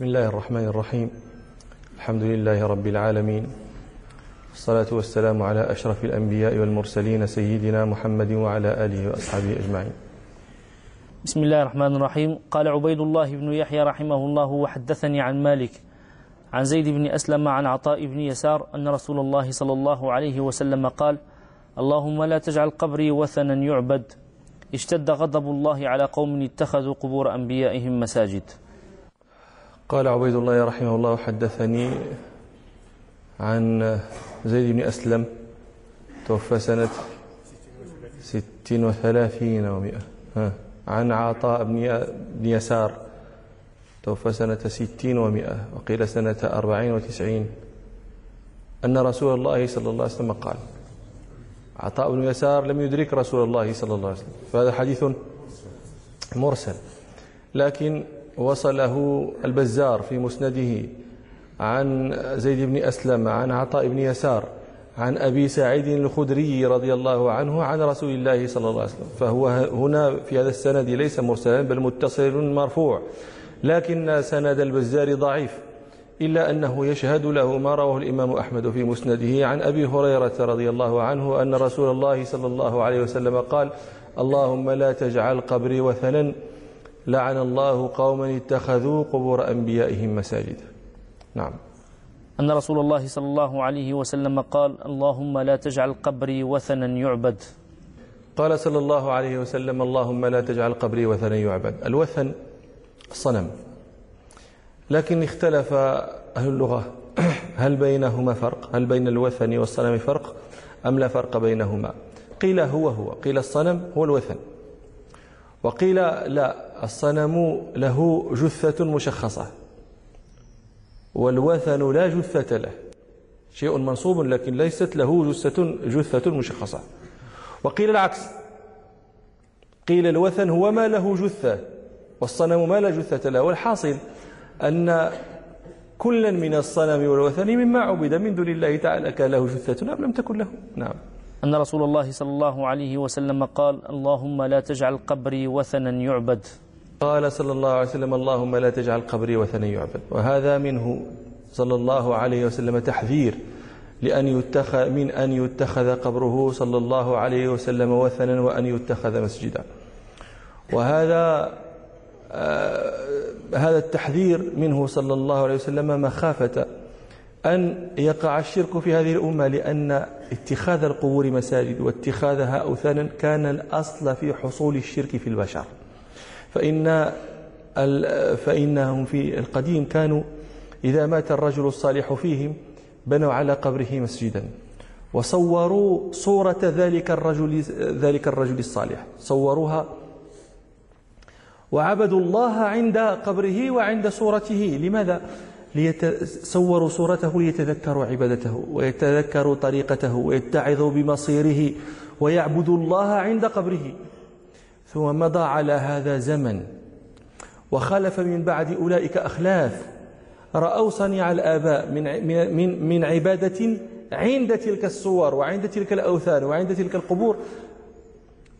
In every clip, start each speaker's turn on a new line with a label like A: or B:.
A: بسم الله الرحمن الرحيم. الحمد لله رب العالمين. الصلاة والسلام على أشرف الأنبياء والمرسلين سيدنا محمد وعلى آله وأصحابه أجمعين.
B: بسم الله الرحمن الرحيم. قال عبيد الله بن يحيى رحمه الله وحدثني عن مالك عن زيد بن أسلم عن عطاء بن يسار أن رسول الله صلى الله عليه وسلم قال اللهم لا تجعل قبري وثنا يعبد. اشتد غضب الله على قوم اتخذوا قبور أنبيائهم مساجد.
A: قال عبيد الله رحمه الله حدثني عن زيد بن أسلم توفى سنة ست وثلاثين ومئة. عن عطاء بن يسار توفى سنة ستين ومئة وقيل سنة أربعين وتسعين. أن رسول الله صلى الله عليه وسلم قال عطاء بن يسار لم يدرك رسول الله صلى الله عليه وسلم. فهذا حديث مرسل. لكن وصله البزار في مسنده عن زيد بن أسلم عن عطاء بن يسار عن أبي سعيد الخدري رضي الله عنه عن رسول الله صلى الله عليه وسلم. فهو هنا في هذا السند ليس مرسلا بل متصل مرفوع. لكن سند البزار ضعيف إلا أنه يشهد له ما رواه الإمام أحمد في مسنده عن أبي هريرة رضي الله عنه أن رسول الله صلى الله عليه وسلم قال اللهم لا تجعل قبري وثنا لعن الله قوما اتخذوا قبور أنبيائهم مساجدا. نعم.
B: أن رسول الله صلى الله عليه وسلم قال اللهم لا تجعل قبري وثنا يعبد.
A: قال صلى الله عليه وسلم اللهم لا تجعل قبري وثنا يعبد. الوثن الصنم لكن اختلف أهل اللغة. هل بينهما فرق؟ هل بين الوثن والصنم فرق؟ أم لا فرق بينهما؟ قيل هو هو. قيل الصنم هو الوثن. وقيل لا الصنم له جثة مشخصة والوثن لا جثة له شيء منصوب لكن ليست له جثة جثة مشخصة. وقيل العكس قيل الوثن هو ما له جثة والصنم ما لا جثة له. والحاصل أن كلا من الصنم والوثن مما عبد من دون الله تعالى كان له جثة أم لم تكن له نعم.
B: أن رسول الله صلى الله عليه وسلم قال اللهم لا تجعل قبري وثنا يعبد.
A: قال صلى الله عليه وسلم اللهم لا تجعل قبري وثنا يعبد. وهذا منه صلى الله عليه وسلم تحذير لأن يتخذ من أن يتخذ قبره صلى الله عليه وسلم وثنا وأن يتخذ مسجدا. وهذا آه هذا التحذير منه صلى الله عليه وسلم مخافة أن يقع الشرك في هذه الأمة لأن اتخاذ القبور مساجد واتخاذها أوثانا كان الأصل في حصول الشرك في البشر. فإن فإنهم في القديم كانوا إذا مات الرجل الصالح فيهم بنوا على قبره مسجدا. وصوروا صورة ذلك الرجل ذلك الرجل الصالح. صوروها وعبدوا الله عند قبره وعند صورته. لماذا؟ ليتصوروا صورته ليتذكروا عبادته ويتذكروا طريقته ويتعظوا بمصيره ويعبدوا الله عند قبره. ثم مضى على هذا زمن وخلف من بعد أولئك أخلاف. رأوا صنيع الآباء من من من عبادة عند تلك الصور وعند تلك الأوثان وعند تلك القبور.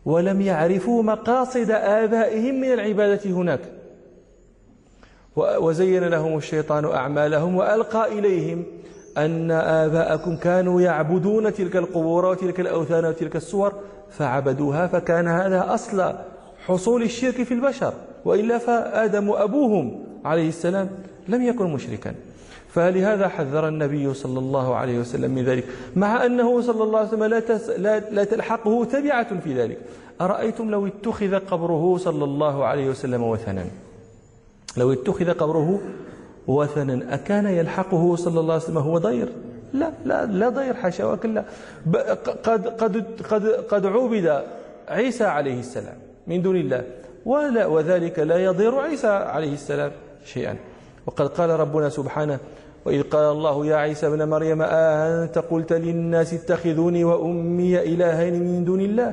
A: ولم يعرفوا مقاصد آبائهم من العبادة هناك. وزين لهم الشيطان أعمالهم وألقى إليهم أن آباءكم كانوا يعبدون تلك القبور وتلك الأوثان وتلك الصور فعبدوها فكان هذا أصل حصول الشرك في البشر وإلا فآدم أبوهم عليه السلام لم يكن مشركا فلهذا حذر النبي صلى الله عليه وسلم من ذلك مع أنه صلى الله عليه وسلم لا, لا, لا تلحقه تبعة في ذلك أرأيتم لو اتخذ قبره صلى الله عليه وسلم وثنا لو اتخذ قبره وثنا أكان يلحقه صلى الله عليه وسلم هو ضير؟ لا لا لا ضير حاشا وكلا. قد قد قد قد عبد عيسى عليه السلام من دون الله. ولا وذلك لا يضير عيسى عليه السلام شيئا. وقد قال ربنا سبحانه وإذ قال الله يا عيسى ابن مريم أنت قلت للناس اتخذوني وأمي إلهين من دون الله؟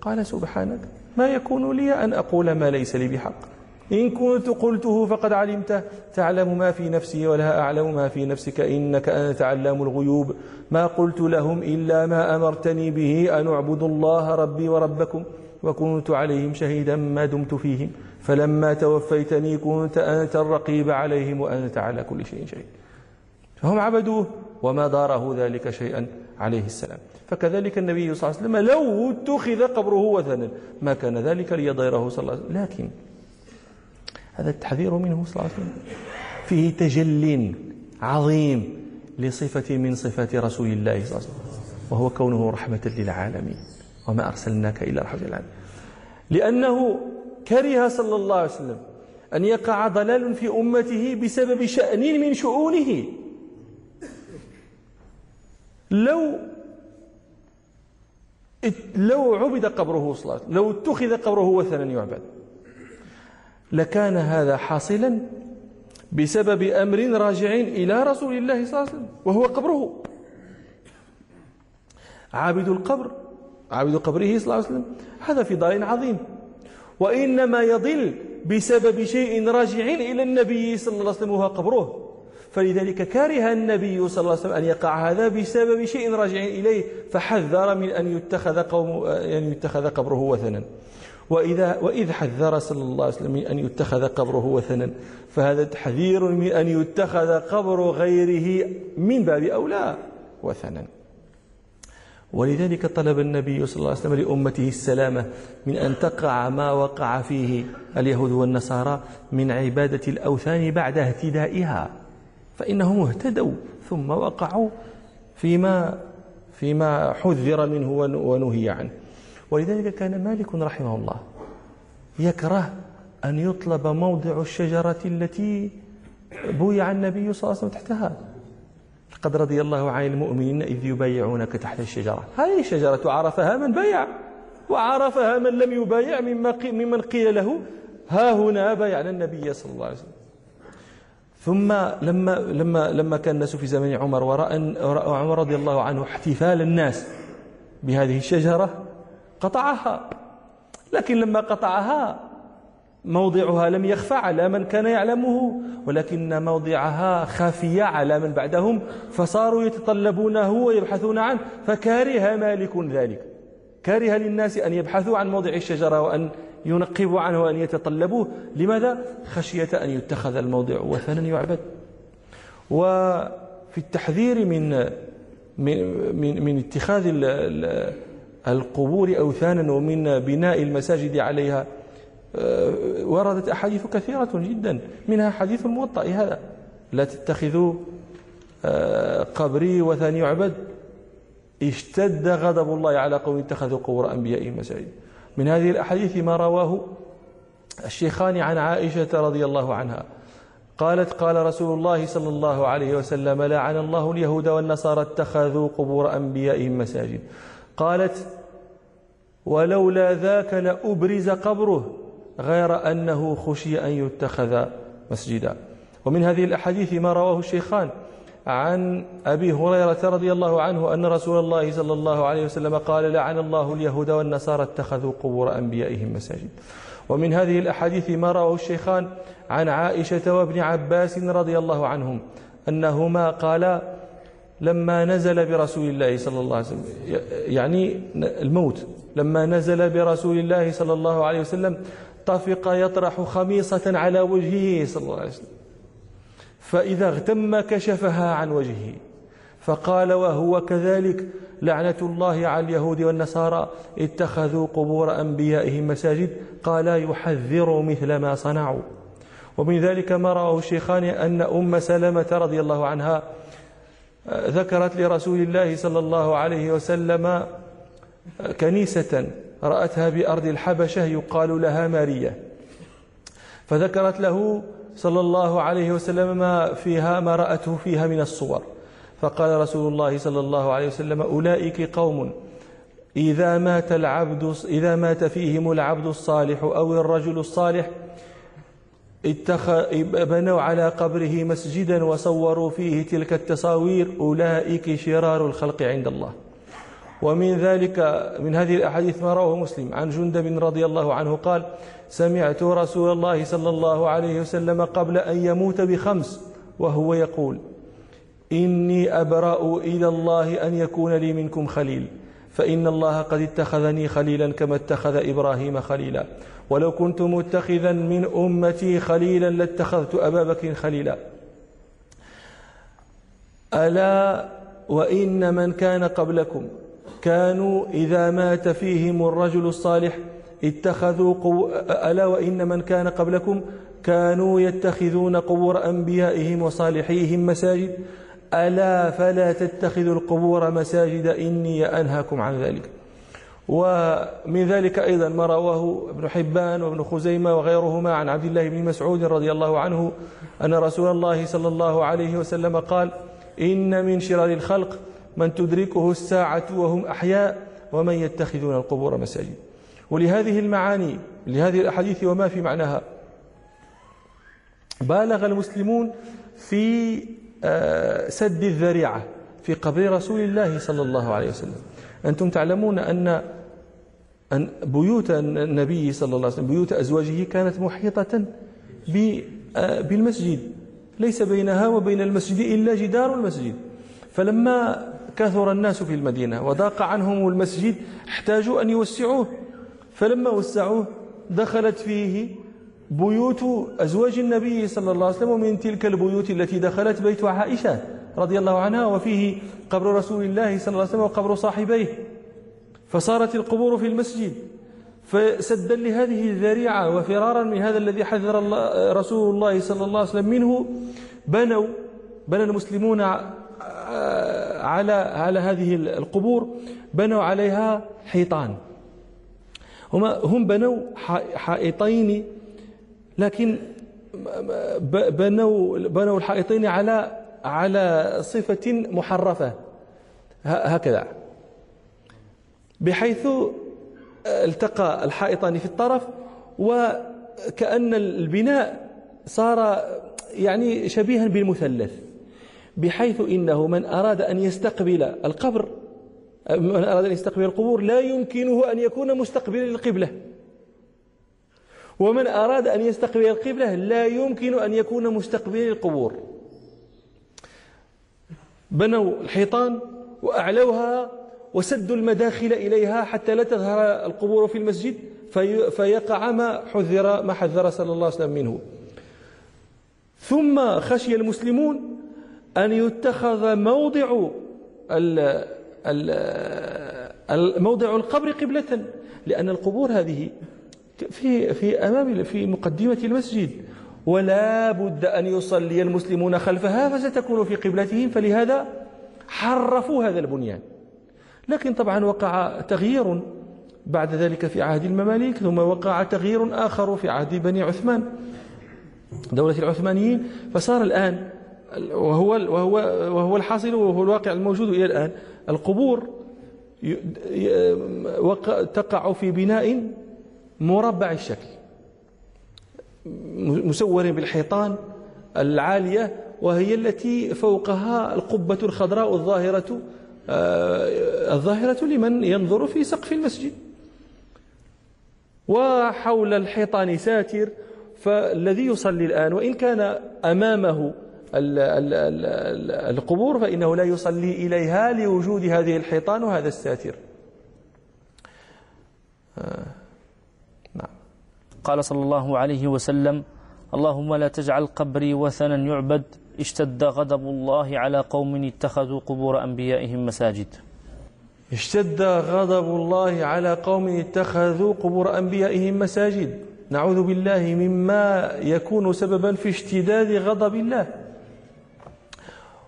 A: قال سبحانك ما يكون لي أن أقول ما ليس لي بحق. إن كنت قلته فقد علمته. تعلم ما في نفسي ولا أعلم ما في نفسك. إنك أنت علام الغيوب. ما قلت لهم إلا ما أمرتني به أن اعبدوا الله ربي وربكم وكنت عليهم شهيدا ما دمت فيهم. فلما توفيتني كنت أنت الرقيب عليهم وأنت على كل شيء شهيد. فهم عبدوه وما داره ذلك شيئا عليه السلام. فكذلك النبي صلى الله عليه وسلم لو اتخذ قبره وثنا ما كان ذلك ليضيره صلى الله عليه وسلم. لكن هذا التحذير منه صلى الله عليه وسلم. فيه تجل عظيم لصفة من صفات رسول الله صلى الله عليه وسلم وهو كونه رحمة للعالمين وما أرسلناك إلا رحمة للعالمين. لأنه كره صلى الله عليه وسلم أن يقع ضلال في أمته بسبب شأن من شؤونه. لو لو عبد قبره صلى الله عليه وسلم لو اتخذ قبره وثنا يعبد لكان هذا حاصلا بسبب أمر راجع إلى رسول الله صلى الله عليه وسلم وهو قبره. عابد القبر عابد قبره صلى الله عليه وسلم هذا في ضلال عظيم. وإنما يضل بسبب شيء راجع إلى النبي صلى الله عليه وسلم وهو قبره. فلذلك كره النبي صلى الله عليه وسلم أن يقع هذا بسبب شيء راجع إليه فحذر من أن يتخذ قوم أن يتخذ قبره وثنا. وإذا وإذ حذر صلى الله عليه وسلم أن يتخذ قبره وثنا فهذا تحذير من أن يتخذ قبر غيره من باب أولى وثنا. ولذلك طلب النبي صلى الله عليه وسلم لأمته السلامة من أن تقع ما وقع فيه اليهود والنصارى من عبادة الأوثان بعد اهتدائها فإنهم اهتدوا ثم وقعوا فيما فيما حذر منه ونهي عنه. ولذلك كان مالك رحمه الله يكره أن يطلب موضع الشجرة التي بويع النبي صلى الله عليه وسلم تحتها. لقد رضي الله عن المؤمنين إذ يبايعونك تحت الشجرة. هذه الشجرة عرفها من بايع وعرفها من لم يبايع ممن قيل له ها هنا بايعنا النبي صلى الله عليه وسلم. ثم لما لما لما كان الناس في زمن عمر ورأى عمر رضي الله عنه احتفال الناس بهذه الشجرة قطعها. لكن لما قطعها موضعها لم يخفى على من كان يعلمه ولكن موضعها خافية على من بعدهم فصاروا يتطلبونه ويبحثون عنه فكره مالك ذلك. كره للناس أن يبحثوا عن موضع الشجرة وأن ينقبوا عنه وأن يتطلبوه. لماذا؟ خشية أن يتخذ الموضع وثنا يعبد. وفي التحذير من من من, من اتخاذ القبور أوثانا ومن بناء المساجد عليها آه، وردت أحاديث كثيرة جدا منها حديث الموطأ هذا لا تتخذوا آه، قبري وثاني يعبد اشتد غضب الله على قوم اتخذوا قبور أنبيائهم مساجد من هذه الأحاديث ما رواه الشيخان عن عائشة رضي الله عنها. قالت قال رسول الله صلى الله عليه وسلم لعن الله اليهود والنصارى اتخذوا قبور أنبيائهم مساجد قالت ولولا ذاك لأبرز قبره غير أنه خشي أن يتخذ مسجدا. ومن هذه الأحاديث ما رواه الشيخان عن أبي هريرة رضي الله عنه أن رسول الله صلى الله عليه وسلم قال لعن الله اليهود والنصارى اتخذوا قبور أنبيائهم مساجد. ومن هذه الأحاديث ما رواه الشيخان عن عائشة وابن عباس رضي الله عنهم أنهما قالا لما نزل برسول الله صلى الله عليه وسلم يعني الموت لما نزل برسول الله صلى الله عليه وسلم طفق يطرح خميصة على وجهه صلى الله عليه وسلم. فإذا اغتم كشفها عن وجهه. فقال وهو كذلك لعنة الله على اليهود والنصارى اتخذوا قبور أنبيائهم مساجد قال يحذر مثل ما صنعوا. ومن ذلك ما رواه الشيخان أن أم سلمة رضي الله عنها ذكرت لرسول الله صلى الله عليه وسلم كنيسة رأتها بأرض الحبشة يقال لها مارية. فذكرت له صلى الله عليه وسلم ما فيها ما رأته فيها من الصور. فقال رسول الله صلى الله عليه وسلم أولئك قوم إذا مات العبد إذا مات فيهم العبد الصالح أو الرجل الصالح بنوا على قبره مسجدا وصوروا فيه تلك التصاوير. أولئك شرار الخلق عند الله. ومن ذلك من هذه الأحاديث ما رواه مسلم. عن جندب رضي الله عنه قال سمعت رسول الله صلى الله عليه وسلم قبل أن يموت بخمس وهو يقول إني أبرأ إلى الله أن يكون لي منكم خليل. فإن الله قد اتخذني خليلا كما اتخذ إبراهيم خليلا. ولو كنت متخذا من أمتي خليلا لاتخذت أبا بكر خليلا. ألا وإن من كان قبلكم كانوا إذا مات فيهم الرجل الصالح اتخذوا قو... ألا وإن من كان قبلكم كانوا يتخذون قبور أنبيائهم وصالحيهم مساجد ألا فلا تتخذوا القبور مساجد إني أنهاكم عن ذلك. ومن ذلك أيضا ما رواه ابن حبان وابن خزيمة وغيرهما عن عبد الله بن مسعود رضي الله عنه أن رسول الله صلى الله عليه وسلم قال إن من شرار الخلق من تدركه الساعة وهم أحياء ومن يتخذون القبور مساجد. ولهذه المعاني لهذه الأحاديث وما في معناها. بالغ المسلمون في سد الذريعة في قبر رسول الله صلى الله عليه وسلم. أنتم تعلمون أن أن بيوت النبي صلى الله عليه وسلم بيوت أزواجه كانت محيطة آه، بالمسجد. ليس بينها وبين المسجد إلا جدار المسجد. فلما كثر الناس في المدينة وضاق عنهم المسجد احتاجوا أن يوسعوه. فلما وسعوه دخلت فيه بيوت أزواج النبي صلى الله عليه وسلم ومن تلك البيوت التي دخلت بيت عائشة رضي الله عنها وفيه قبر رسول الله صلى الله عليه وسلم وقبر صاحبيه. فصارت القبور في المسجد. فسدا لهذه الذريعة وفرارا من هذا الذي حذر الله رسول الله صلى الله عليه وسلم منه بنوا بنى المسلمون على على هذه القبور بنوا عليها حيطان. هم هم بنوا حائطين لكن بنوا بنوا الحائطين على على صفة محرفة. هكذا. بحيث التقى الحائطان في الطرف وكأن البناء صار يعني شبيها بالمثلث. بحيث إنه من أراد أن يستقبل القبر من أراد أن يستقبل القبور لا يمكنه أن يكون مستقبلا للقبلة. ومن أراد أن يستقبل القبلة لا يمكن أن يكون مستقبلا للقبور بنوا الحيطان وأعلوها وسدوا المداخل إليها حتى لا تظهر القبور في المسجد في فيقع ما حذر ما حذر صلى الله عليه وسلم منه. ثم خشي المسلمون أن يتخذ موضع موضع القبر قبلة لأن القبور هذه في في أمام في مقدمة المسجد. ولا بد أن يصلي المسلمون خلفها فستكون في قبلتهم فلهذا حرفوا هذا البنيان. لكن طبعا وقع تغيير بعد ذلك في عهد المماليك ثم وقع تغيير آخر في عهد بني عثمان دولة العثمانيين. فصار الآن وهو وهو وهو الحاصل وهو الواقع الموجود إلى الآن. القبور تقع في بناء مربع الشكل. مسور بالحيطان العالية وهي التي فوقها القبة الخضراء الظاهرة آه، الظاهرة لمن ينظر في سقف المسجد. وحول الحيطان ساتر فالذي يصلي الآن وإن كان أمامه القبور فإنه لا يصلي إليها لوجود هذه الحيطان وهذا الساتر.
B: آه، قال صلى الله عليه وسلم اللهم لا تجعل قبري وثنا يعبد اشتد غضب الله على قوم اتخذوا قبور أنبيائهم مساجد.
A: اشتد غضب الله على قوم اتخذوا قبور أنبيائهم مساجد. نعوذ بالله مما يكون سببا في اشتداد غضب الله.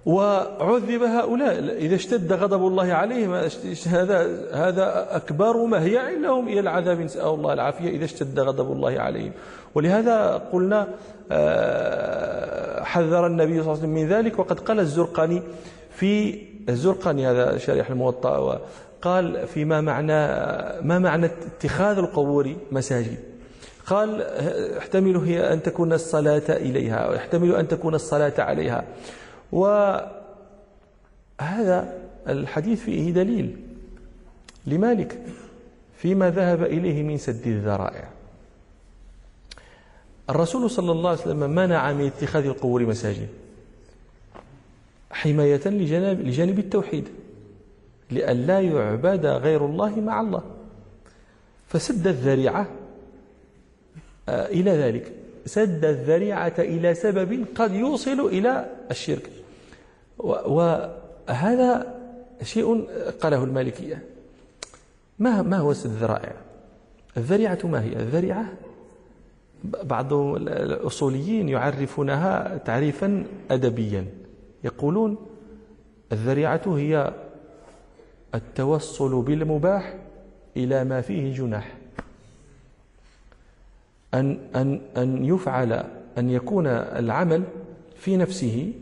A: وعذب هؤلاء. إذا اشتد غضب الله عليهم هذا هذا أكبر مهيع لهم إلى العذاب نسأل الله العافية إذا اشتد غضب الله عليهم. ولهذا قلنا آه، حذر النبي صلى الله عليه وسلم من ذلك. وقد قال الزرقاني في الزرقاني هذا شارح الموطأ قال فيما معنى ما معنى اتخاذ القبور مساجد. قال احتمل هي أن تكون الصلاة إليها ويحتمل أن تكون الصلاة عليها. وهذا الحديث فيه دليل لمالك فيما ذهب إليه من سد الذرائع. الرسول صلى الله عليه وسلم منع من اتخاذ القبور مساجد حماية لجانب, لجانب التوحيد لئلا يعبد غير الله مع الله. فسد الذريعة آه، إلى ذلك. سد الذريعة إلى سبب قد يوصل إلى الشرك. وهذا شيء قاله المالكية. ما ما هو الذرائع؟ الذريعة ما هي؟ الذريعة بعض الأصوليين يعرفونها تعريفا أدبيا. يقولون الذريعة هي التوصل بالمباح إلى ما فيه جناح. أن, أن, أن يفعل أن يكون العمل في نفسه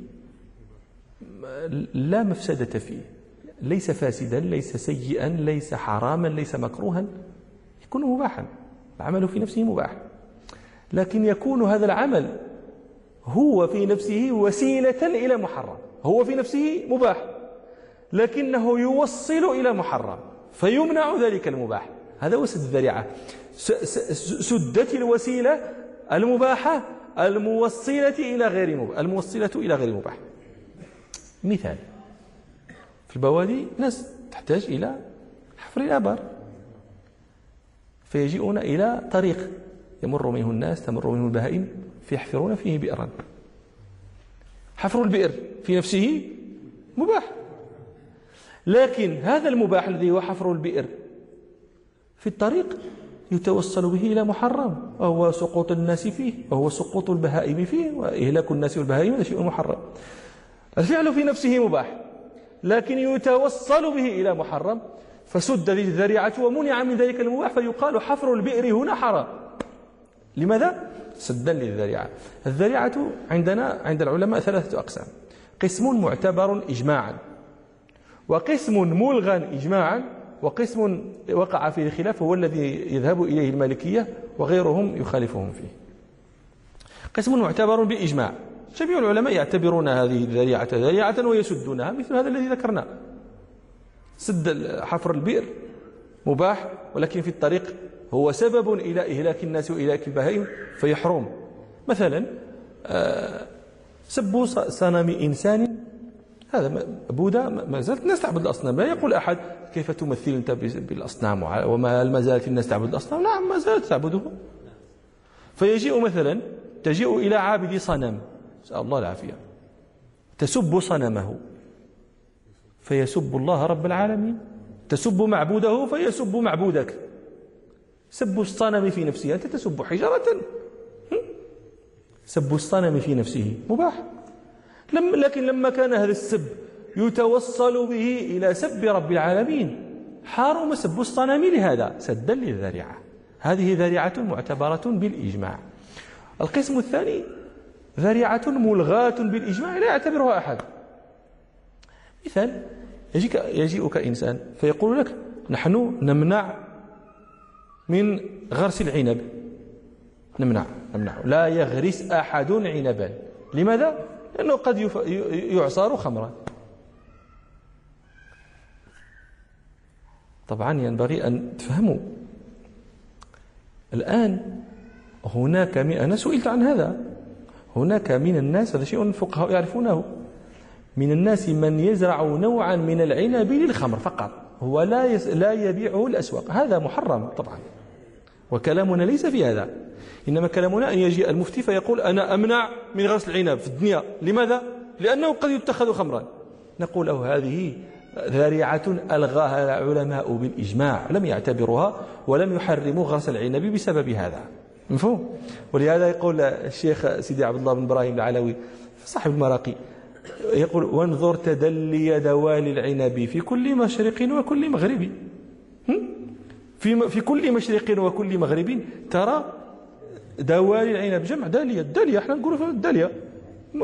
A: لا مفسدة فيه. ليس فاسدا ليس سيئا ليس حراما ليس مكروها يكون مباحا. العمل في نفسه مباح. لكن يكون هذا العمل هو في نفسه وسيلة إلى محرم. هو في نفسه مباح. لكنه يوصل إلى محرم. فيمنع ذلك المباح. هذا هو سد الذريعة. سدت الوسيلة المباحة الموصلة إلى غير مباح. الموصلة إلى غير مباح. مثال. في البوادي ناس تحتاج إلى حفر الآبار. فيجيئون إلى طريق يمر منه الناس تمر منه البهائم فيحفرون فيه بئرا. حفر البئر في نفسه مباح. لكن هذا المباح الذي هو حفر البئر في الطريق يتوصل به إلى محرم وهو سقوط الناس فيه وهو سقوط البهائم فيه وإهلاك الناس والبهائم هذا شيء محرم. الفعل في نفسه مباح لكن يتوصل به إلى محرم فسد ذي الذريعة ومنع من ذلك المباح فيقال حفر البئر هنا حرام. لماذا؟ سدا للذريعة. الذريعة عندنا عند العلماء ثلاثة أقسام. قسم معتبر إجماعا وقسم ملغى إجماعا وقسم وقع فيه الخلاف هو الذي يذهب إليه المالكية وغيرهم يخالفهم فيه. قسم معتبر بإجماع. جميع العلماء يعتبرون هذه الذريعة ذريعة ويسدونها مثل هذا الذي ذكرناه سد حفر البئر مباح ولكن في الطريق هو سبب إلى إهلاك الناس وإهلاك البهائم فيحرم مثلا آه، سب صنم إنسان. هذا بوذا ما زالت الناس تعبد الأصنام. لا يقول أحد كيف تمثل أنت بالأصنام؟ وما زالت الناس تعبد الأصنام؟ نعم ما زالت تعبده. فيجيء مثلا تجيء إلى عابد صنم. نسأل الله العافية. تسب صنمه فيسب الله رب العالمين. تسب معبوده فيسب معبودك. سب الصنم في نفسه أنت تسب حجرة سب الصنم في نفسه مباح. لم لكن لما كان هذا السب يتوصل به إلى سب رب العالمين حرم سب الصنم لهذا. سدا للذريعة. هذه ذريعة معتبرة بالإجماع. القسم الثاني ذريعة ملغاة بالإجماع لا يعتبرها أحد. مثال يجيك يجيئك إنسان فيقول لك نحن نمنع من غرس العنب. نمنع نمنع. لا يغرس أحد عنبا. لماذا؟ لأنه قد يعصر خمرا. طبعا ينبغي أن تفهموا. الآن هناك أنا سئلت عن هذا. هناك من الناس هذا شيء الفقهاء يعرفونه. من الناس من يزرع نوعا من العنب للخمر فقط. هو لا لا يبيعه الأسواق. هذا محرم طبعا. وكلامنا ليس في هذا. إنما كلامنا أن يجي المفتي فيقول أنا أمنع من غسل العنب في الدنيا. لماذا؟ لأنه قد يتخذ خمرا. نقول له هذه ذريعة ألغاها العلماء بالإجماع. لم يعتبروها ولم يحرموا غسل العنب بسبب هذا. مفهوم. ولهذا يقول الشيخ سيدي عبد الله بن إبراهيم العلوي صاحب المراقي يقول وانظر تدلي دوال العنب في كل مشرق وكل مغرب. في في كل مشرق وكل مغرب ترى دوالي العنب جمع دالية. الدالية إحنا نقول في الدالية.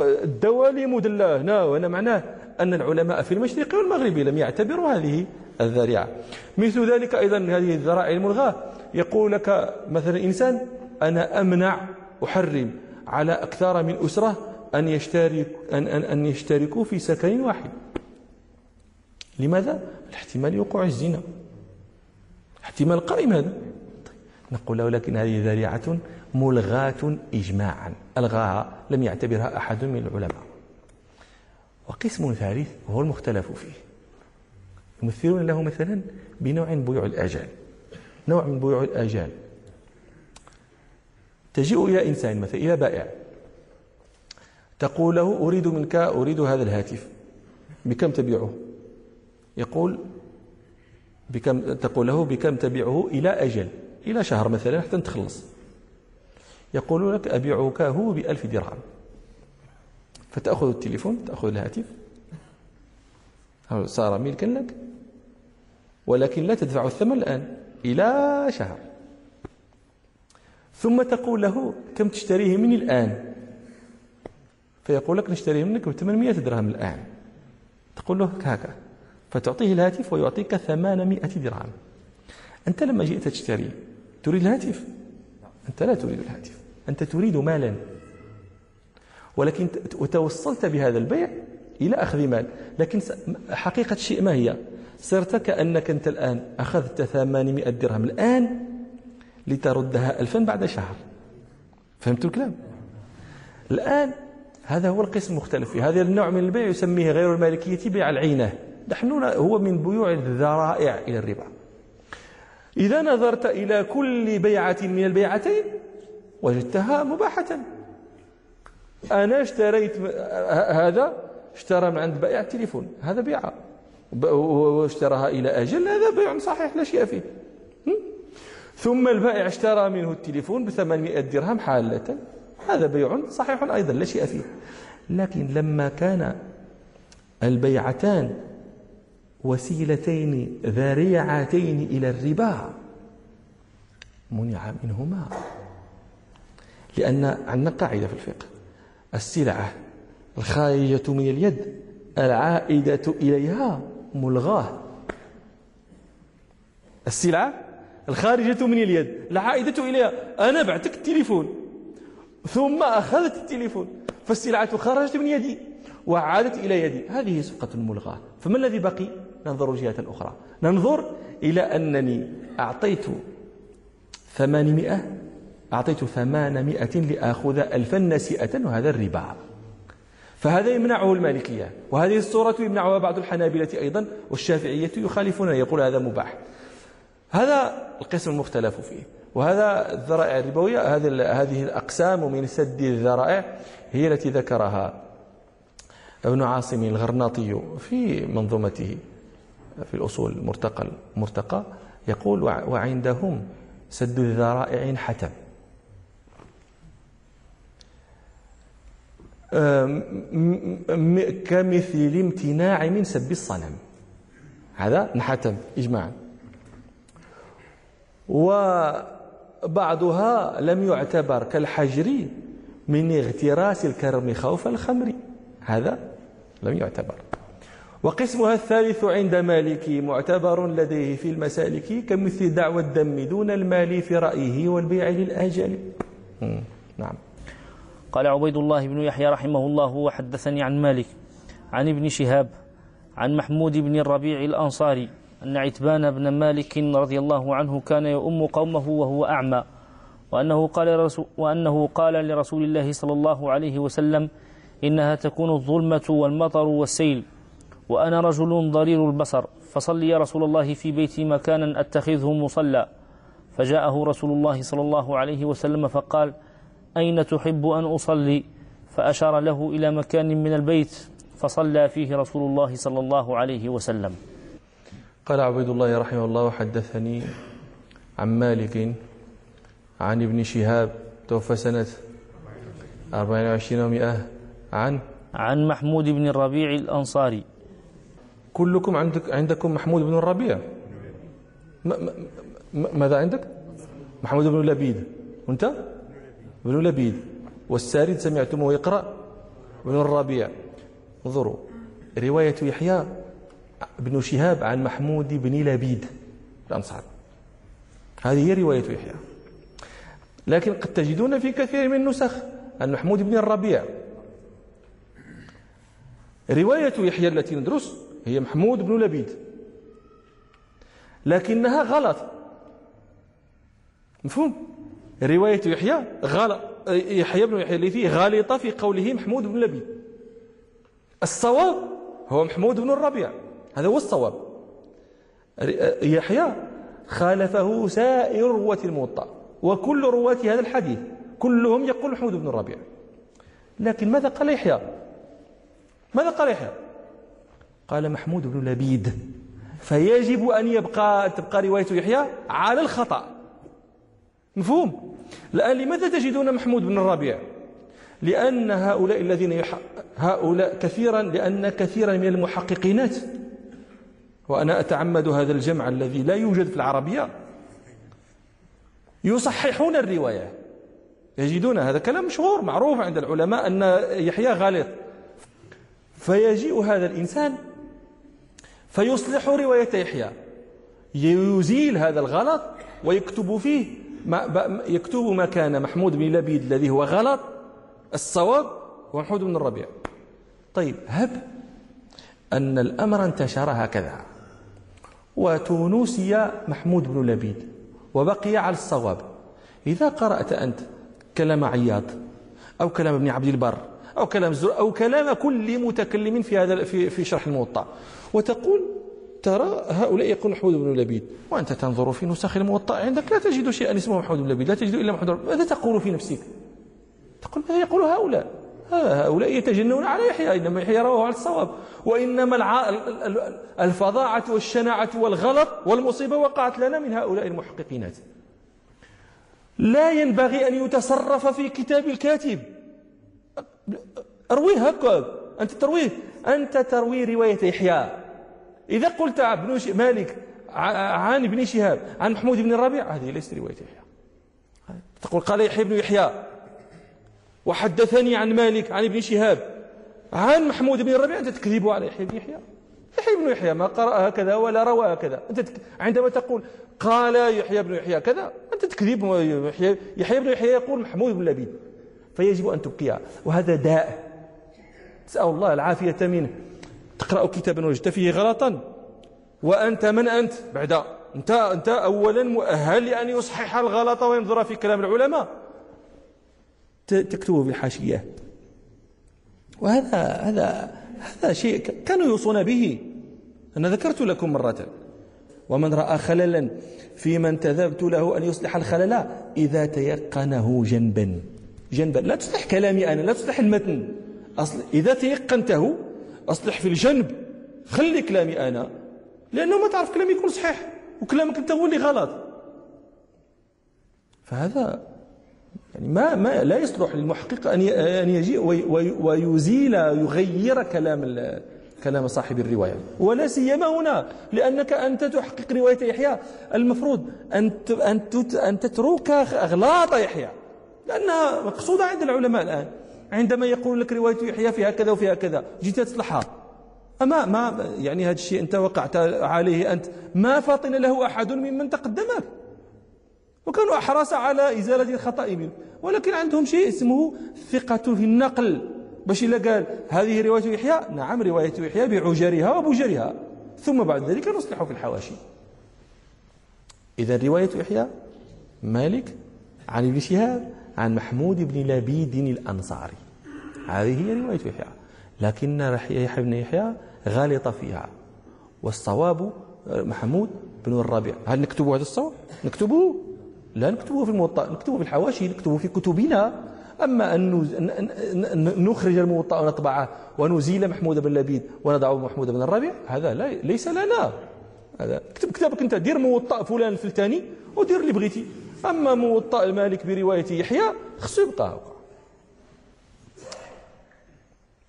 A: الدوالي مدلة هنا وهنا معناه أن العلماء في المشرق والمغرب لم يعتبروا هذه الذريعة. مثل ذلك أيضا هذه الذرائع الملغاة. يقول لك مثلا إنسان أنا أمنع أحرم على أكثر من أسرة أن, يشترك أن, أن, أن يشتركوا في سكن واحد. لماذا؟ الاحتمال يوقع الزنا. احتمال قائم هذا. نقول له هذه ذريعة ملغاة إجماعا. ألغاها لم يعتبرها أحد من العلماء. وقسم ثالث وهو المختلف فيه. يمثلون له مثلا بنوع بيوع الآجال. نوع من بيوع الآجال. تجيء إلى إنسان مثلا إلى بائع. تقول له أريد منك أريد هذا الهاتف. بكم تبيعه؟ يقول بكم تقول له بكم تبيعه؟ إلى أجل إلى شهر مثلا حتى تخلص. يقول لك أبيعك هو بألف درهم. فتأخذ التليفون تأخذ الهاتف. صار ملكا لك؟ ولكن لا تدفع الثمن الآن إلى شهر. ثم تقول له كم تشتريه مني الآن؟ فيقول لك نشتريه منك ب 800 درهم الآن. تقول له هكا فتعطيه الهاتف ويعطيك 800 درهم. أنت لما جئت تشتري تريد الهاتف؟ أنت لا تريد الهاتف. أنت تريد مالا. ولكن توصلت بهذا البيع إلى أخذ مال. لكن حقيقة الشيء ما هي؟ صرت كأنك أنت الآن أخذت 800 درهم الآن لتردها ألفا بعد شهر. فهمت الكلام؟ الآن هذا هو القسم المختلف. في هذا النوع من البيع يسميه غير المالكية بيع العينة. نحن هو من بيوع الذرائع إلى الربا. إذا نظرت إلى كل بيعة من البيعتين وجدتها مباحة. أنا اشتريت هذا اشترى من عند بائع التليفون هذا بيعة واشتراها إلى أجل هذا بيع صحيح لا شيء فيه. ثم البائع اشترى منه التليفون بثمانمائة درهم حالة. هذا بيع صحيح أيضا لا شيء فيه. لكن لما كان البيعتان وسيلتين ذريعتين إلى الربا منع منهما. لأن عندنا قاعدة في الفقه. السلعة الخارجة من اليد العائدة إليها ملغاة. السلعة الخارجة من اليد العائدة إليها. أنا بعتك التليفون. ثم أخذت التليفون. فالسلعة خرجت من يدي وعادت إلى يدي. هذه سقة ملغاة فما الذي بقي؟ ننظر الجهة الأخرى ننظر إلى أنني أعطيت ثمانمائة أعطيت ثمانمائة لآخذ ألفا نسيئة وهذا الربا. فهذا يمنعه المالكية. وهذه الصورة يمنعها بعض الحنابلة أيضا والشافعية يخالفون يقول هذا مباح. هذا القسم المختلف فيه. وهذا الذرائع الربوية هذه الأقسام من سد الذرائع هي التي ذكرها ابن عاصم الغرناطي في منظومته في الأصول مرتقى المرتقى يقول وعندهم سد الذرائع حتم. كمثل الامتناع من سب الصنم. هذا نحتم إجماعا. وبعضها لم يعتبر كالحجر من اغتراس الكرم خوف الخمر. هذا لم يعتبر. وقسمها الثالث عند مالك معتبر لديه في المسالك كمثل دعوى الدم دون المال في رأيه والبيع للآجال نعم.
B: قال عبيد الله بن يحيى رحمه الله وحدثني عن مالك عن ابن شهاب عن محمود بن الربيع الأنصاري أن عتبان بن مالك رضي الله عنه كان يؤم قومه وهو أعمى وأنه قال, وأنه قال لرسول الله صلى الله عليه وسلم إنها تكون الظلمة والمطر والسيل وأنا رجل ضرير البصر فصل يا رسول الله في بيتي مكانا أتخذه مصلى. فجاءه رسول الله صلى الله عليه وسلم فقال أين تحب أن أصلي؟ فأشار له إلى مكان من البيت فصلى فيه رسول الله صلى الله عليه وسلم.
A: قال عبيد الله رحمه الله حدثني عن مالك عن ابن شهاب توفى سنة 24 ومئة عن
B: عن محمود بن الربيع الأنصاري.
A: كلكم عندك عندكم محمود بن الربيع ماذا عندك؟ محمود بن لبيد. وانت؟ بن لبيد. والسارد سمعتموه يقرأ. بن الربيع انظروا. رواية يحيى. بن شهاب عن محمود بن لبيد الأنصار. هذه هي رواية يحيى. لكن قد تجدون في كثير من النسخ عن محمود بن الربيع. رواية يحيى التي ندرس هي محمود بن لبيد. لكنها غلط. مفهوم؟ رواية يحيى غلط يحيى بن يحيى الليثي غالطة في قوله محمود بن لبيد. الصواب هو محمود بن الربيع. هذا هو الصواب. يحيى خالفه سائر رواة الموطأ وكل رواة هذا الحديث كلهم يقول محمود بن الربيع لكن ماذا قال يحيى؟ ماذا قال يحيى؟ قال محمود بن لبيد فيجب أن يبقى تبقى رواية يحيى على الخطأ. مفهوم؟ الآن لماذا تجدون محمود بن الربيع لأن هؤلاء الذين يح... هؤلاء كثيرا لأن كثيرا من المحققينات وأنا أتعمد هذا الجمع الذي لا يوجد في العربية. يصححون الرواية. يجدون هذا كلام مشهور معروف عند العلماء أن يحيى غالط. فيجيء هذا الإنسان فيصلح رواية يحيى. يزيل هذا الغلط ويكتب فيه ما يكتب ما كان محمود بن لبيد الذي هو غلط. الصواب هو محمود بن الربيع. طيب هب أن الأمر انتشر هكذا. وتونسي محمود بن لبيد وبقي على الصواب. إذا قرأت أنت كلام عياض أو كلام ابن عبد البر أو كلام الزر أو كلام كل متكلم في هذا في في شرح الموطأ وتقول ترى هؤلاء يقول محمود بن لبيد وأنت تنظر في نسخ الموطأ عندك لا تجد شيئا اسمه محمود بن لبيد لا تجد إلا محمود ماذا تقول في نفسك؟ تقول ماذا يقول هؤلاء؟ هؤلاء يتجنون على يحيى إنما يحيى رواه على الصواب. وإنما الفظاعة والشناعة والغلط والمصيبة وقعت لنا من هؤلاء المحققينات لا ينبغي أن يتصرف في كتاب الكاتب. ارويه هكا. أنت ترويه. أنت تروي رواية يحيى إذا قلت ابن مالك عن ابن شهاب عن محمود بن الربيع هذه ليست رواية يحيى تقول قال يحيى بن يحيى وحدثني عن مالك عن ابن شهاب. عن محمود بن الربيع أنت تكذب على يحيى بن يحيى؟ يحيى بن يحيى ما قرأ هكذا ولا روى هكذا. أنت تك... عندما تقول قال يحيى بن يحيى كذا أنت تكذب يحيى, يحيى بن يحيى يقول محمود بن لبيد. فيجب أن تبقيها وهذا داء. نسأل الله العافية منه. تقرأ كتابا وجدت فيه غلطا. وأنت من أنت؟ بعد أنت, أنت أولا مؤهل لأن يصحح الغلط وينظر في كلام العلماء. تكتبه في الحاشية. وهذا هذا هذا شيء كانوا يوصون به. أنا ذكرت لكم مرة. ومن رأى خللا في من تذبت له أن يصلح الخلل إذا تيقنه جنبا. جنبا. لا تصلح كلامي أنا لا تصلح المتن. أصل إذا تيقنته أصلح في الجنب. خلي كلامي أنا. لأنه ما تعرف كلامي يكون صحيح وكلامك أنت هو اللي غلط. فهذا يعني ما ما لا يصلح للمحقق أن أن يجيء ويزيل يغير كلام كلام صاحب الرواية. ولا سيما هنا لأنك أنت تحقق رواية يحيى. المفروض أن أن أن تترك أغلاط يحيى لأنها مقصودة عند العلماء الآن. عندما يقول لك رواية يحيى فيها كذا وفيها كذا جيت تصلحها. أما ما يعني هذا الشيء أنت وقعت عليه أنت ما فاطن له أحد ممن تقدمك. وكانوا أحرص على إزالة الخطأ منه. ولكن عندهم شيء اسمه ثقة في النقل. باش إلا قال هذه رواية يحيى؟ نعم رواية يحيى بعجرها وبجرها. ثم بعد ذلك نصلح في الحواشي. إذا رواية يحيى مالك عن ابن شهاب عن محمود بن لبيد الأنصاري. هذه هي رواية يحيى. لكن يحيى بن يحيى غالط فيها. والصواب محمود بن الربيع. هل نكتب هذا الصواب؟ نكتبه. لا نكتبه في الموطأ نكتبه في الحواشي نكتبه في كتبنا. أما أن نخرج الموطأ ونطبعه ونزيل محمود بن لبيد ونضع محمود بن الربيع هذا لا ليس لنا. هذا اكتب كتابك أنت دير موطأ فلان الفلتاني ودير اللي بغيتي. أما موطأ المالك برواية يحيى خصو يبقى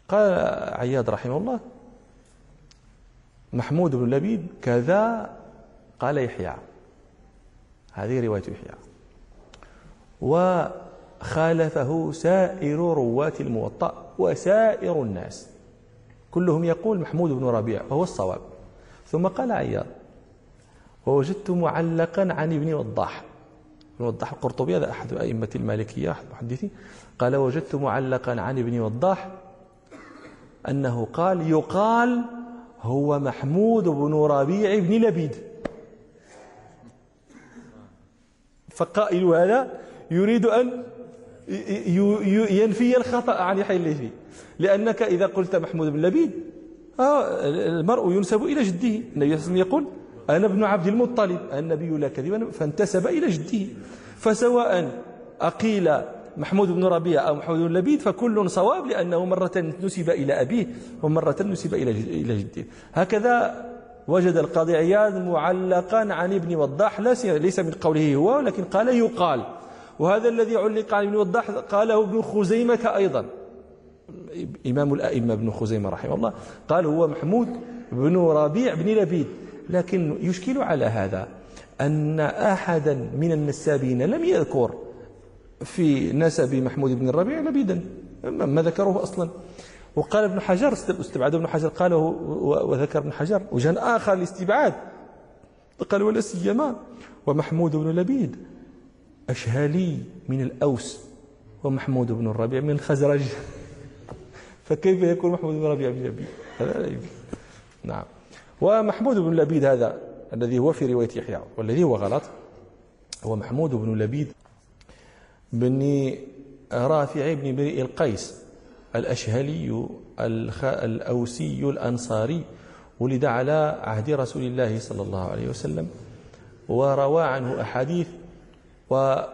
A: قال عياد رحمه الله محمود بن لبيد كذا قال يحيى. هذه رواية يحيى وخالفه سائر رواة الموطأ وسائر الناس. كلهم يقول محمود بن ربيع وهو الصواب. ثم قال عياض ووجدت معلقا عن ابن وضاح. ابن وضاح القرطبي هذا أحد أئمة المالكية أحد المحدثين قال وجدت معلقا عن ابن وضاح أنه قال يقال هو محمود بن ربيع بن لبيد. فقائل هذا يريد أن ينفي الخطأ عن يحيى الليثي. لأنك إذا قلت محمود بن لبيد آه، المرء ينسب إلى جده. النبي صلى الله عليه وسلم يقول أنا ابن عبد المطلب. النبي لا كذب فانتسب إلى جده. فسواء أقيل محمود بن ربيع أو محمود بن لبيد فكل صواب لأنه مرة نسب إلى أبيه ومرة نسب إلى جده. هكذا وجد القاضي عياض معلقا عن ابن وضاح ليس من قوله هو ولكن قال يقال. وهذا الذي علق عن ابن وضاح قاله ابن خزيمة أيضا. إمام الأئمة ابن خزيمة رحمه الله قال هو محمود بن ربيع بن لبيد. لكن يشكل على هذا أن أحدا من النسابين لم يذكر في نسب محمود بن الربيع لبيدا ما ذكروه أصلا. وقال ابن حجر استبعد ابن حجر قاله وذكر ابن حجر وجه آخر الاستبعاد. قال ولا سيما. ومحمود بن لبيد أشهالي من الأوس ومحمود بن الربيع من الخزرج. فكيف يكون محمود بن الربيع من لبيد؟ هذا لا يمكن نعم. ومحمود بن لبيد هذا الذي هو في رواية يحيى والذي هو غلط. هو محمود بن لبيد بن رافع بن بريء القيس. الأشهلي الأوسي الأنصاري ولد على عهد رسول الله صلى الله عليه وسلم وروى عنه أحاديث وهو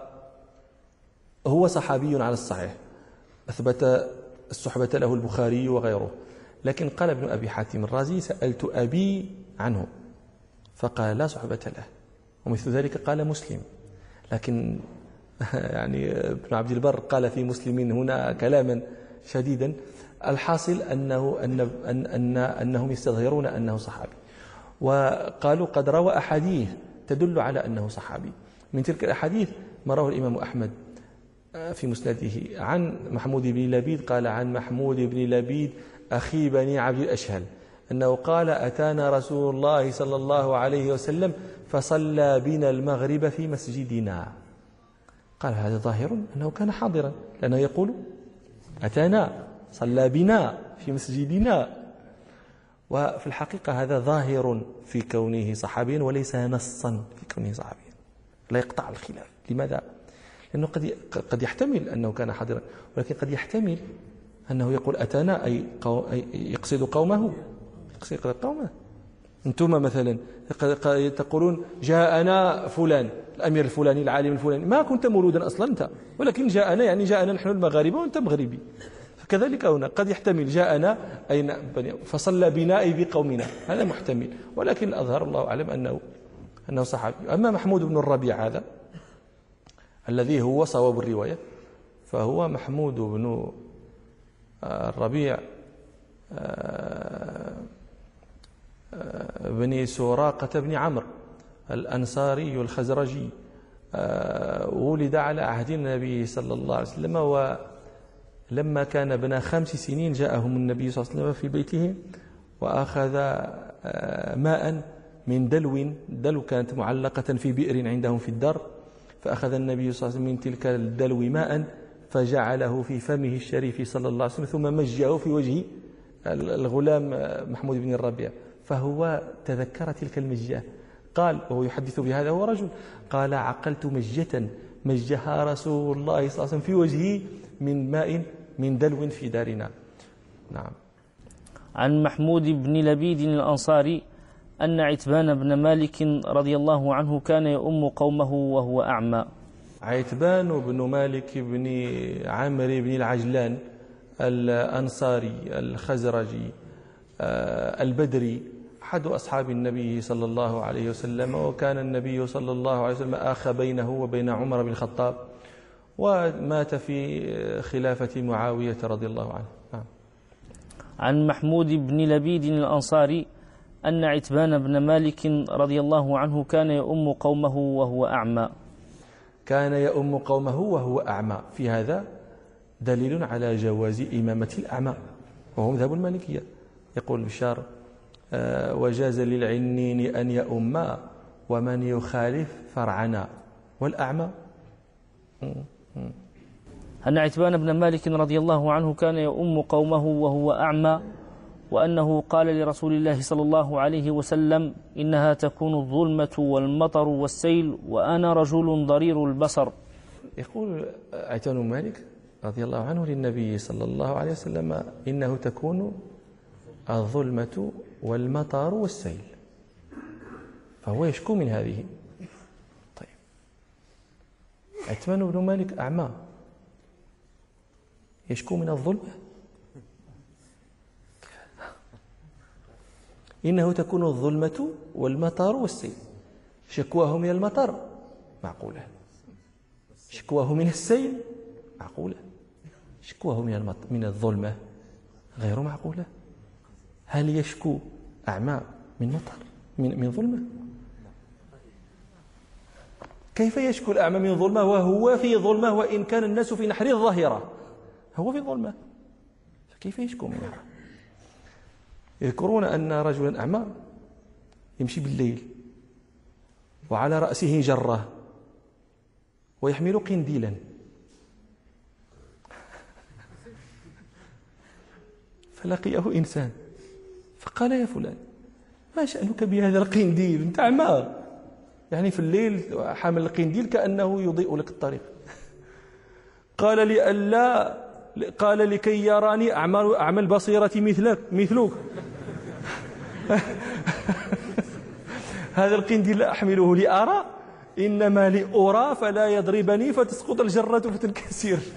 A: صحابي على الصحيح أثبت الصحبة له البخاري وغيره. لكن قال ابن أبي حاتم الرازي سألت أبي عنه فقال لا صحبة له ومثل ذلك قال مسلم. لكن يعني ابن عبد البر قال في مسلم هنا كلاما شديدا الحاصل أنه أن أن أن أنهم يستظهرون أنه صحابي. وقالوا قد روى أحاديث تدل على أنه صحابي. من تلك الأحاديث ما رواه الإمام أحمد في مسنده عن محمود بن لبيد قال عن محمود بن لبيد أخي بني عبد الأشهل أنه قال أتانا رسول الله صلى الله عليه وسلم فصلى بنا المغرب في مسجدنا. قال هذا ظاهر أنه كان حاضرا لأنه يقول أتانا صلى بنا في مسجدنا. وفي الحقيقة هذا ظاهر في كونه صحابيا وليس نصا في كونه صحابيا. لا يقطع الخلاف. لماذا؟ لأنه قد قد يحتمل أنه كان حاضرا. ولكن قد يحتمل أنه يقول أتانا أي, يقصد قومه. يقصد قومه. أنتم مثلا تقولون جاءنا فلان الأمير الفلاني العالم الفلاني. ما كنت مولودا أصلا أنت ولكن جاءنا يعني جاءنا نحن المغاربة وأنت مغربي. فكذلك هنا قد يحتمل جاءنا أين فصلى بنا أي بقومنا هذا محتمل. ولكن أظهر الله أعلم أنه أنه صحابي. أما محمود بن الربيع هذا الذي هو صواب الرواية فهو محمود بن الربيع آه، آه، بن سراقة بن عمرو الأنصاري الخزرجي آه، ولد على عهد النبي صلى الله عليه وسلم ولما كان ابن خمس سنين جاءهم النبي صلى الله عليه وسلم في بيته وأخذ ماء من دلو دلو كانت معلقة في بئر عندهم في الدار فأخذ النبي صلى الله عليه وسلم من تلك الدلو ماء فجعله في فمه الشريف صلى الله عليه وسلم ثم مجه في وجه الغلام محمود بن الربيع. فهو تذكر تلك المجة. قال وهو يحدث بهذا هو رجل. قال عقلت مجة. مجها رسول الله صلى الله عليه وسلم في وجهه من ماء من دلو في دارنا. نعم.
B: عن محمود بن لبيد الأنصاري أن عتبان بن مالك رضي الله عنه كان يؤم قومه وهو أعمى.
A: عتبان بن مالك بن عمرو بن العجلان الأنصاري الخزرجي آه، البدري أحد أصحاب النبي صلى الله عليه وسلم وكان النبي صلى الله عليه وسلم آخى بينه وبين عمر بن الخطاب ومات في خلافة معاوية رضي الله عنه. نعم.
B: عن محمود بن لبيد الأنصاري أن عتبان بن مالك رضي الله عنه كان يؤم قومه وهو أعمى.
A: كان يؤم قومه وهو أعمى. في هذا دليل على جواز إمامة الأعمى وهو مذهب المالكية. يقول بشار وجاز للعنين أن يؤم ومن يخالف فرعنا. والأعمى؟
B: أن عتبان بن مالك رضي الله عنه كان يؤم قومه وهو أعمى وأنه قال لرسول الله صلى الله عليه وسلم إنها تكون الظلمة والمطر والسيل وأنا رجل ضرير البصر.
A: يقول عتبان مالك رضي الله عنه للنبي صلى الله عليه وسلم إنه تكون الظلمة والمطر والسيل. فهو يشكو من هذه. طيب. عثمان بن مالك أعمى. يشكو من الظلمة. إنه تكون الظلمة والمطر والسيل. شكواه من المطر معقولة. شكواه من السيل. معقولة. شكواه من من الظلمة. غير معقولة. هل يشكو أعمى من مطر من من ظلمة؟ كيف يشكو الأعمى من ظلمة وهو في ظلمة وإن كان الناس في نحر الظاهرة؟ هو في ظلمة. فكيف يشكو منها يذكرون أن رجلا أعمى يمشي بالليل وعلى رأسه جرة ويحمل قنديلا. فلقيه إنسان. فقال يا فلان ما شأنك بهذا القنديل؟ أنت أعمى يعني في الليل حامل القنديل كأنه يضيء لك الطريق. قال لئلا قال لكي يراني أعمل, أعمل بصيرة مثلك مثلك. هذا القنديل لا أحمله لأرى إنما لأرى فلا يضربني فتسقط الجرة فتنكسر.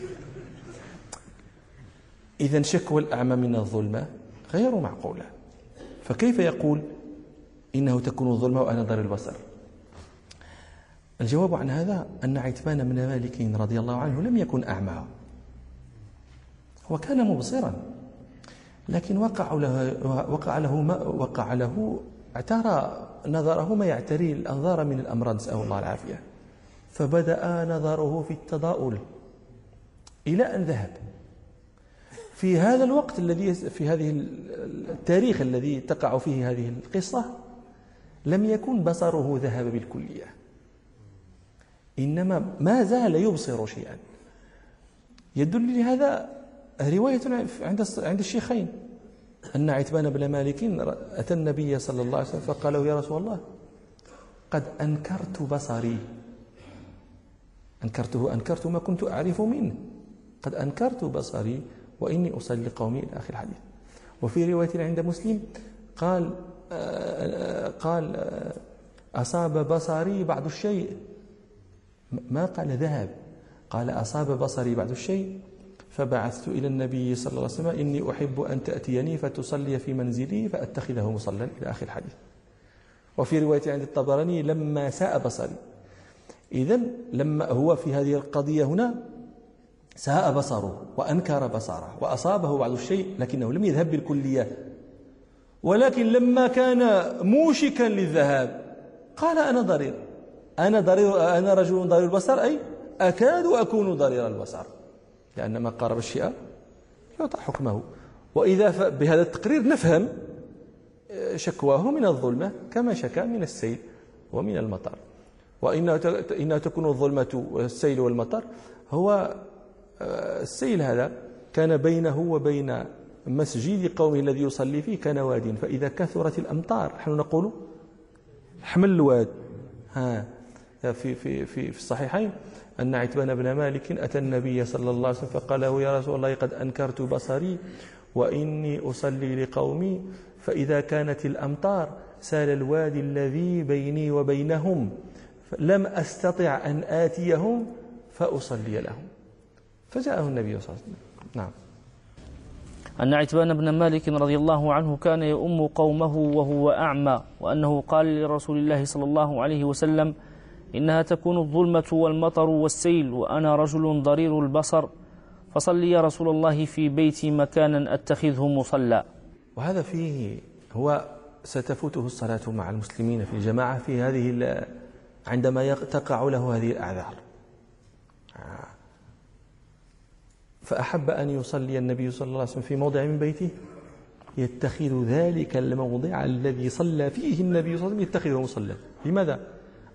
A: إذا شكوى الأعمى من الظلمة غير معقولة. فكيف يقول إنه تكون الظلمة وأنا ضر البصر؟ الجواب عن هذا أن عتبان بن مالك رضي الله عنه لم يكن أعمى. هو كان مبصرا لكن وقع له وقع له ما وقع له اعترى نظره ما يعتري الأنظار من الأمراض نسأل الله العافية. فبدأ نظره في التضاؤل إلى أن ذهب. في هذا الوقت الذي في هذه التاريخ الذي تقع فيه هذه القصة لم يكن بصره ذهب بالكلية. إنما ما زال يبصر شيئا. يدل لهذا رواية عند عند الشيخين. أن عتبان بن مالك أتى النبي صلى الله عليه وسلم فقال له يا رسول الله قد أنكرت بصري. أنكرته أنكرت ما كنت أعرف منه. قد أنكرت بصري. وإني أصلي قومي إلى آخر الحديث. وفي رواية عند مسلم قال قال أصاب بصري بعض الشيء. ما قال ذهب قال أصاب بصري بعض الشيء. فبعثت إلى النبي صلى الله عليه وسلم إني أحب أن تأتيني فتصلي في منزلي فأتخذه مصلى إلى آخر الحديث. وفي رواية عند الطبراني لما ساء بصري. إذا لما هو في هذه القضية هنا ساء بصره وأنكر بصره وأصابه بعض الشيء لكنه لم يذهب بالكلية. ولكن لما كان موشكا للذهاب قال أنا ضرير. أنا ضرير أنا رجل ضرير البصر؟ أي أكاد أكون ضرير البصر. لأن ما قارب الشيء يعطى حكمه. وإذا بهذا التقرير نفهم آه، شكواه من الظلمة كما شكا من السيل ومن المطر. وإنها تكون الظلمة والسيل والمطر هو السيل هذا كان بينه وبين مسجد قومه الذي يصلي فيه كان واد. فإذا كثرت الأمطار نحن نقول حمل الواد. ها في في في في الصحيحين أن عتبان بن مالك أتى النبي صلى الله عليه وسلم فقال له يا رسول الله قد أنكرت بصري وإني أصلي لقومي. فإذا كانت الأمطار سال الوادي الذي بيني وبينهم لم أستطع أن آتيهم فأصلي لهم. فجاءه النبي صلى الله عليه وسلم. نعم.
B: أن عتبان بن مالك رضي الله عنه كان يؤم قومه وهو أعمى وأنه قال لرسول الله صلى الله عليه وسلم إنها تكون الظلمة والمطر والسيل وأنا رجل ضرير البصر فصل يا رسول الله في بيتي مكانا أتخذه مصلى.
A: وهذا فيه هو ستفوته الصلاة مع المسلمين في الجماعة في هذه عندما تقع له هذه الأعذار. فأحب أن يصلي النبي صلى الله عليه وسلم في موضع من بيته يتخذ ذلك الموضع الذي صلى فيه النبي صلى الله عليه وسلم يتخذه مصلى. لماذا؟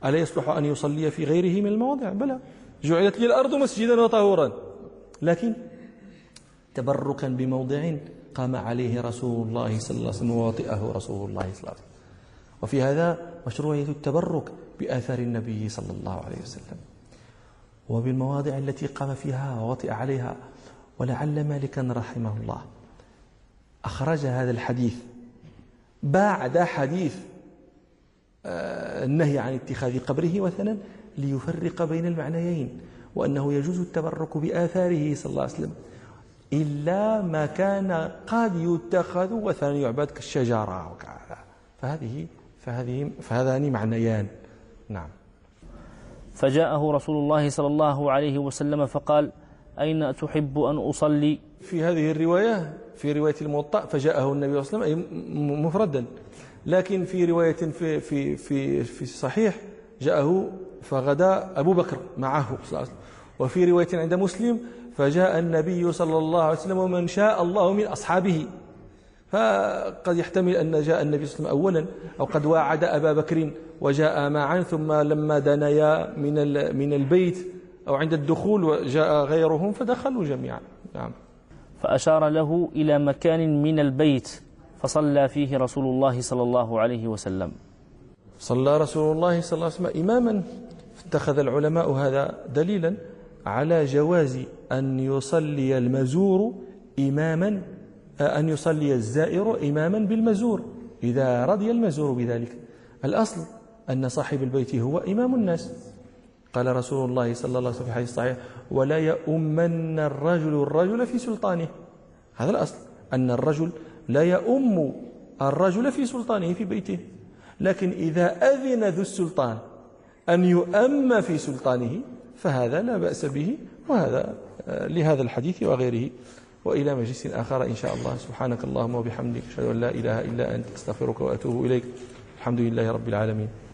A: ألا يصلح أن يصلي في غيره من المواضع؟ بلى. جعلت لي الأرض مسجدا وطهورا. لكن تبركا بموضع قام عليه رسول الله صلى الله عليه وسلم ووطئه رسول الله صلى الله عليه وسلم. وفي هذا مشروعية التبرك بآثار النبي صلى الله عليه وسلم. وبالمواضع التي قام فيها ووطئ عليها ولعل مالكا رحمه الله. أخرج هذا الحديث بعد حديث آه، النهي عن اتخاذ قبره وثنا ليفرق بين المعنيين وأنه يجوز التبرك بآثاره صلى الله عليه وسلم. إلا ما كان قد يتخذ وثنا يعبد كالشجرة فهذه فهذه فهذان معنيان. نعم.
B: فجاءه رسول الله صلى الله عليه وسلم فقال أين تحب أن أصلي؟
A: في هذه الرواية في رواية الموطأ فجاءه النبي صلى الله عليه وسلم مفردا. لكن في رواية في في في في الصحيح جاءه فغدا أبو بكر معه صلى الله عليه وسلم. وفي رواية عند مسلم فجاء النبي صلى الله عليه وسلم ومن شاء الله من أصحابه. فقد يحتمل أن جاء النبي صلى الله عليه وسلم أولا أو قد واعد أبا بكر وجاء معا ثم لما دنيا من من البيت أو عند الدخول وجاء غيرهم فدخلوا جميعا. نعم.
B: فأشار له إلى مكان من البيت فصلى فيه رسول الله صلى الله عليه وسلم.
A: صلى رسول الله صلى الله عليه وسلم إماما. اتخذ العلماء هذا دليلا على جواز أن يصلي المزور إماما أن يصلي الزائر إماما بالمزور إذا رضي المزور بذلك. الأصل أن صاحب البيت هو إمام الناس. قال رسول الله صلى الله عليه وسلم في الحديث الصحيح ولا يؤمن الرجل الرجل في سلطانه. هذا الأصل أن الرجل لا يؤم الرجل في سلطانه في بيته. لكن إذا أذن ذو السلطان أن يؤم في سلطانه فهذا لا بأس به وهذا آه، لهذا الحديث وغيره. وإلى مجلس آخر إن شاء الله. سبحانك اللهم وبحمدك أشهد أن لا إله إلا أنت أستغفرك وأتوب إليك. الحمد لله رب العالمين.